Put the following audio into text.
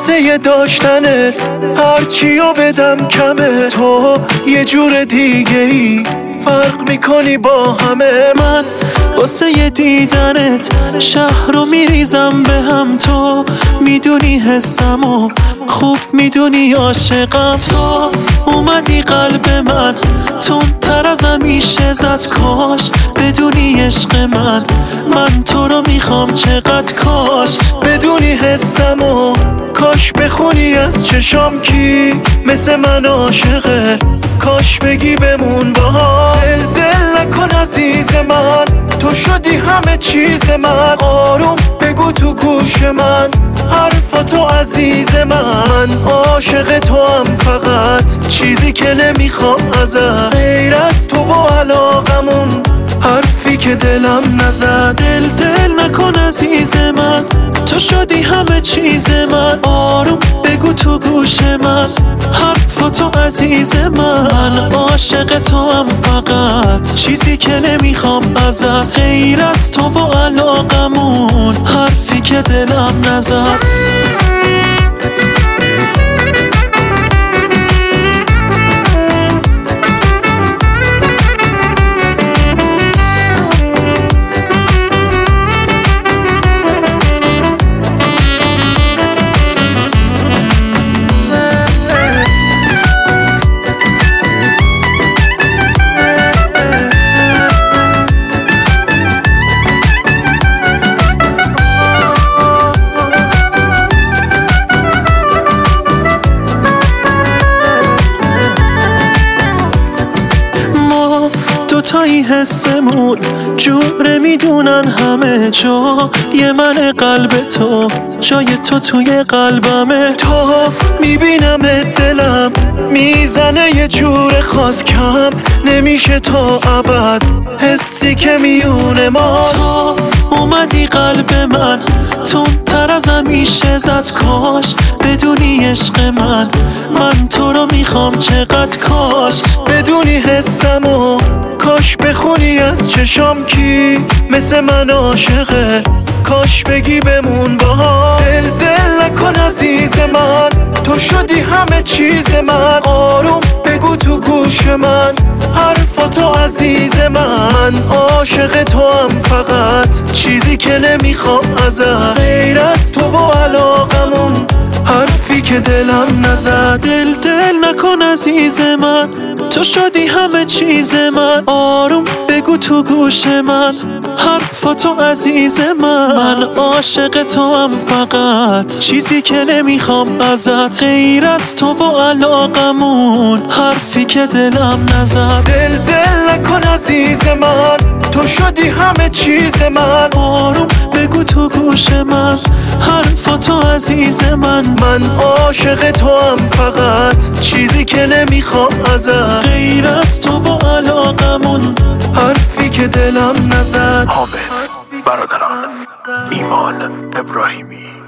واسه داشتنت هرچیو بدم کمه. تو یه جور دیگه ای فرق می‌کنی با همه. من واسه دیدنت شهر رو میریزم به هم. تو می‌دونی حسم و خوب می‌دونی عاشقم. تو اومدی قلب من. تون تر از همیشه زد کاش. بدونی عشق من. من تو رو می‌خوام چقدر کاش. بدونی حسم و کاش بخونی از چشام کی. مثل من عاشقه. کاش بگی بمون با دل نکن عزیز من. تو شدی همه چیز من. آروم بگو تو گوش من. حرفاتو عزیز من عاشق که نمی‌خوام ازت. غیر از تو و علاقمون حرفی که دلم نزد. دل دل نکن عزیز من. تو شدی همه چیز من. آروم بگو تو گوش من. حرفاتو عزیز من. عاشق تو هم فقط. چیزی که نمی‌خوام ازت. غیر از تو و علاقمون حرفی که دلم نزد. دوتایی حسمون. جوره می‌دونن همه جا. یه من قلب تو جای تو توی قلبمه. تو می‌بینم دلم می‌زنه یه جور خاص کم نمیشه تا ابد حسی که میونه ما. تو اومدی قلب من تون تر از همیشه زد کاش. بدونی عشق من من تو رو می‌خوام چقدر کاش. بدونی حسم و کاش بخونی از چشام کی مثل من عاشقه؟ کاش بگی بمون با دل دل نکن عزیز من تو شدی همه چیز من. آروم بگو تو گوش من حرفاتو عزیز من. عاشق تو هم فقط چیزی که نمی‌خوام ازت. غیر از تو و علاقمون حرفی که دلم نزد. دل دل نکن عزیز من. تو شدی همه چیز من. آروم بگو تو گوش من. حرفاتو عزیز من. من عاشق تو هم فقط. چیزی که نمی‌خوام ازت. غیر از تو و علاقمون. حرفی که دلم نزد. دل دل نکن عزیز من. تو شدی همه چیز من. آروم بگو تو گوش من حرفاتو عزیز من من عاشق تو هم فقط چیزی که نمی‌خوام ازت. غیر از تو و علاقمون حرفی که دلم نزد. حامد برادران ایمان ابراهیمی.